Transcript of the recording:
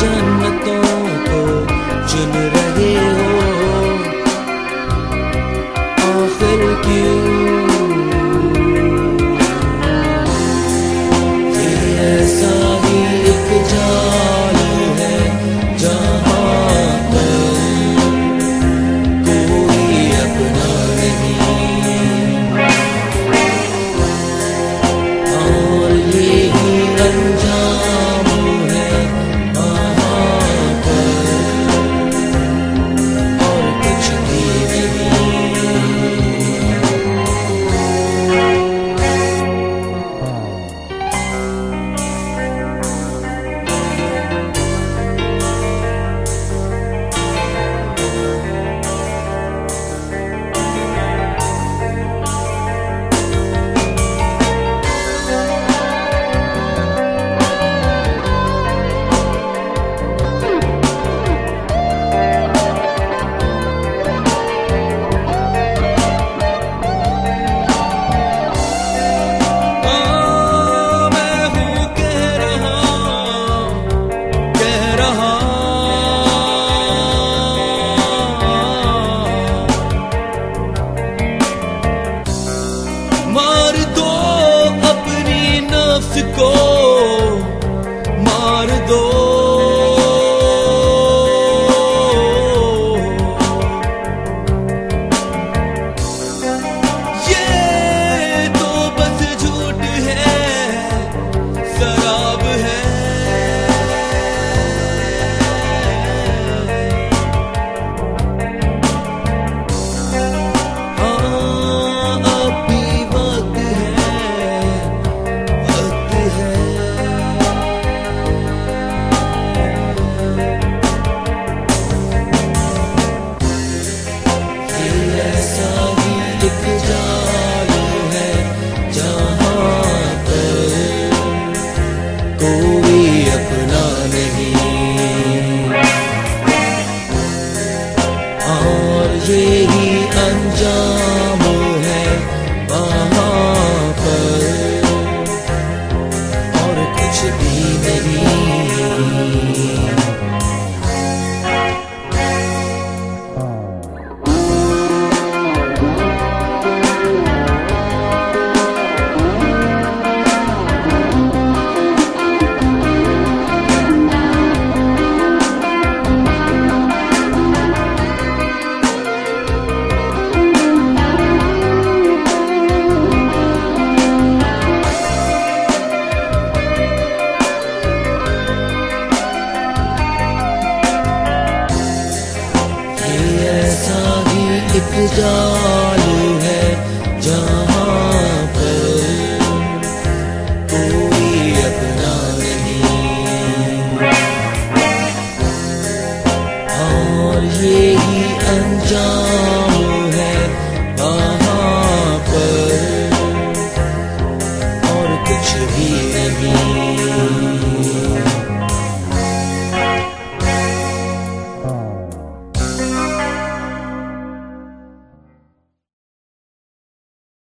جن corpo. یہی ڈالی ہے جہاں پر کوئی اپنا نہیں۔ اور یہی انجام